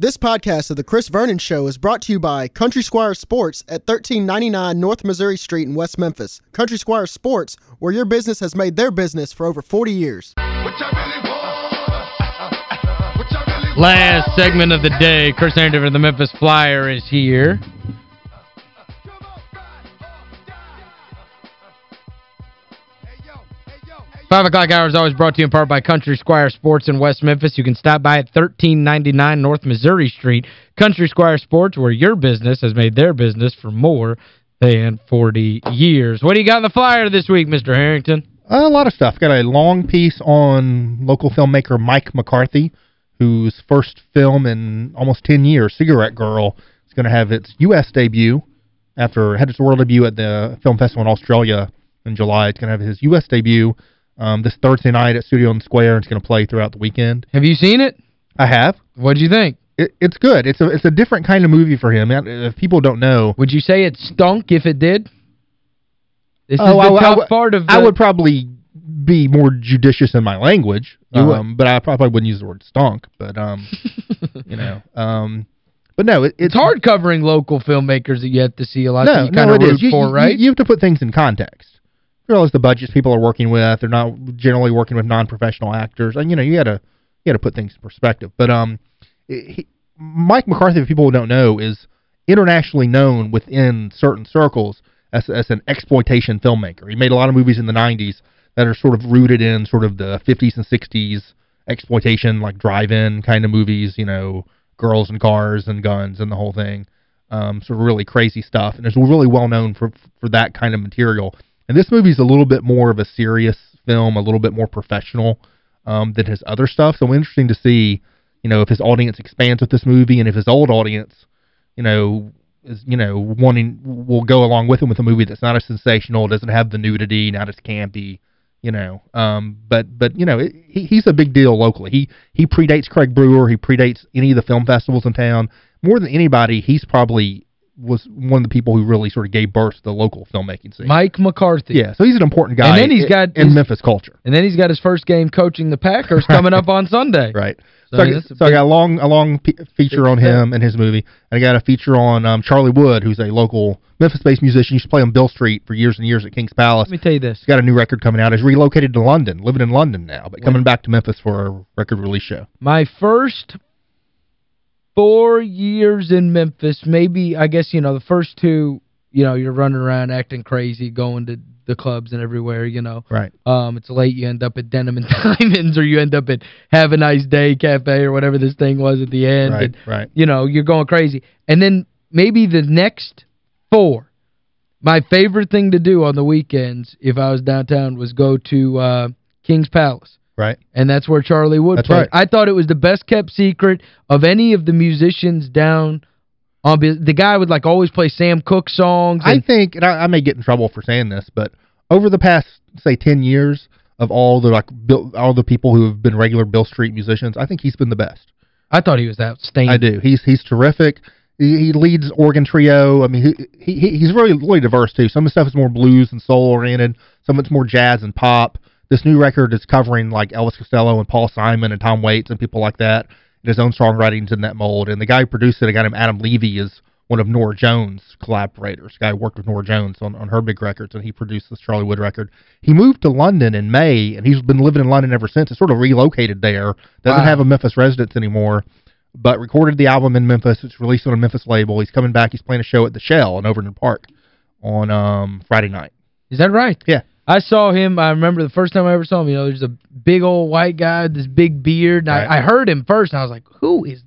This podcast of The Chris Vernon Show is brought to you by Country Squire Sports at 1399 North Missouri Street in West Memphis. Country Squire Sports, where your business has made their business for over 40 years. Last segment of the day, Chris Herrington of the Memphis Flyer is here. Five o'clock hour is always brought to you in part by Country Squire Sports in West Memphis. You can stop by at 1399 North Missouri Street. Country Squire Sports, where your business has made their business for more than 40 years. What do you got in the flyer this week, Mr. Herrington? Uh, a lot of stuff. Got a long piece on local filmmaker Mike McCarthy, whose first film in almost 10 years, Cigarette Girl, is going to have its U.S. debut after had its world debut at the film festival in Australia in July. It's going to have his U.S. debut um, this Thursday night at Studio and Square. And It's going to play throughout the weekend. Have you seen it? I have. What did you think? It, it's good. It's a it's a different kind of movie for him. If people don't know. Would you say it stunk if it did? This oh, is the I, top I, part of the... I would probably be more judicious in my language. Um, but I probably wouldn't use the word stunk. But, um, you know, um, but no, it, it's, it's hard covering local filmmakers that you have to see a lot no, you kind no, of root you, for, you, right? You, you have to put things in context realize the budgets people are working with. They're not generally working with non-professional actors. And, you know, you got to you to put things in perspective. But um, he, Mike McCarthy, if people don't know, is internationally known within certain circles as, as an exploitation filmmaker. He made a lot of movies in the 90s that are sort of rooted in sort of the 50s and 60s exploitation, like drive-in kind of movies, you know, girls and cars and guns and the whole thing. Um, sort of really crazy stuff. And is really well known for for that kind of material. And this movie's a little bit more of a serious film, a little bit more professional um, than his other stuff. So interesting to see, you know, if his audience expands with this movie and if his old audience, you know, is, you know, wanting will go along with him with a movie that's not as sensational, doesn't have the nudity, not as campy, you know. Um, but but you know, it, he he's a big deal locally. He he predates Craig Brewer, he predates any of the film festivals in town. More than anybody, he's probably was one of the people who really sort of gave birth to the local filmmaking scene. Mike McCarthy. Yeah, so he's an important guy and then he's got in his, Memphis culture. And then he's got his first game coaching the Packers coming up on Sunday. Right. So, so, I, so I, got a long a long feature on him and his movie. And I got a feature on um, Charlie Wood, who's a local Memphis-based musician. He used to play on Beale Street for years and years at King's Palace. Let me tell you this. He's got a new record coming out. He's relocated to London, living in London now, but coming back to Memphis for a record release show. My first four years in Memphis, maybe, I guess, you know, the first two, you know, you're running around acting crazy, going to the clubs and everywhere, you know. Right. Um, It's late, you end up at Denim and Diamonds, or you end up at Have a Nice Day Cafe, or whatever this thing was at the end. Right, and, right. You know, you're going crazy. And then maybe the next four, my favorite thing to do on the weekends, if I was downtown, was go to uh, King's Palace. Right. And that's where Charlie Wood that's played. Right. I thought it was the best kept secret of any of the musicians down on the guy would like always play Sam Cooke songs. I think and I, I may get in trouble for saying this, but over the past say 10 years of all the like Beale, all the people who have been regular Beale Street musicians, I think he's been the best. I thought he was outstanding. I do. He's he's terrific. He, he leads organ trio. I mean, he, he he's really really diverse too. Some of the stuff is more blues and soul oriented. Some of it's more jazz and pop this new record is covering like Elvis Costello and Paul Simon and Tom Waits and people like that. And his own songwriting's in that mold. And the guy who produced it, a guy named Adam Levy, is one of Norah Jones' collaborators. The guy worked with Norah Jones on, on her big records, and he produced this Charlie Wood record. He moved to London in May, and he's been living in London ever since. It's sort of relocated there. Doesn't wow. have a Memphis residence anymore, but recorded the album in Memphis. It's released on a Memphis label. He's coming back. He's playing a show at the Shell in Overton Park on um, Friday night. Is that right? Yeah. I saw him, I remember the first time I ever saw him, you know, there's a big old white guy with this big beard. And right. I, I heard him first, and I was like, who is